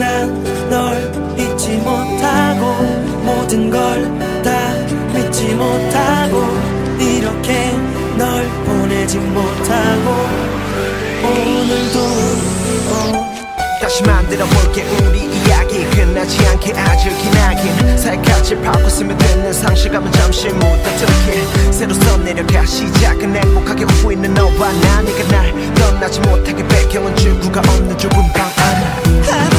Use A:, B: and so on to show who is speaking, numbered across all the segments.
A: 지난 널 잊지 못하고 모든 걸 다 믿지 못하고 이렇게 널 보내지 못하고 오늘도 어
B: 다시 만들어 볼게 우리 이야기. 끝나지 않게 아주 기나긴 살갗을 파고 스며 듣는 상실감은 잠시 묻어두게. 새로 써내려가 시작은 행복하게 웃고 있는 너와 나 네가 날 떠나지 못하게. 배경은 출구가 없는 좁은 방 안에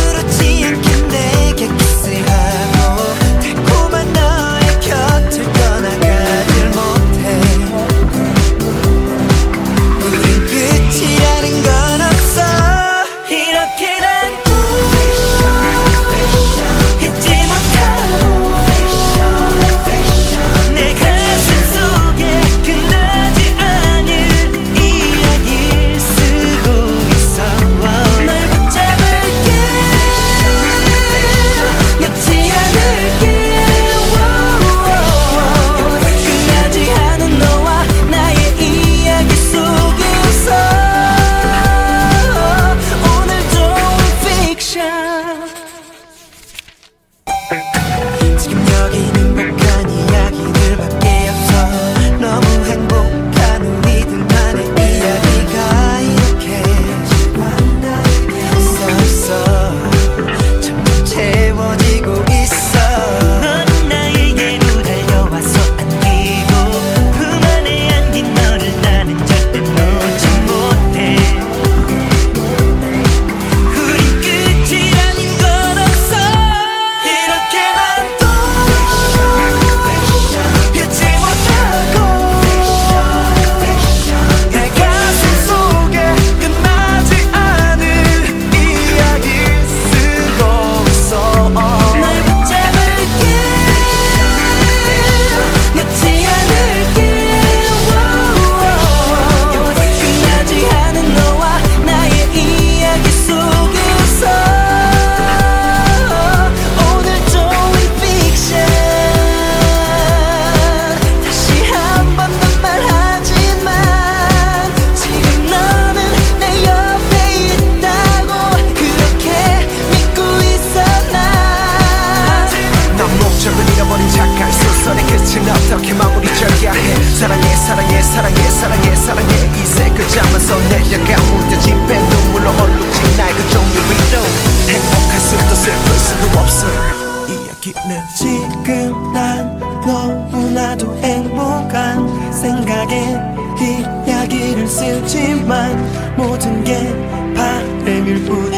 B: 사랑해 사랑해 사랑해. 이세 글자만 써내려가 무뎌진 배 눈물로 얼룩진 나의 그 종류 위로. 행복할 수도 슬플 수도 없어 이야기는
A: 지금 난 너무나도 행복한 생각에 이야기를 쓰지만 모든 게 바람일 뿐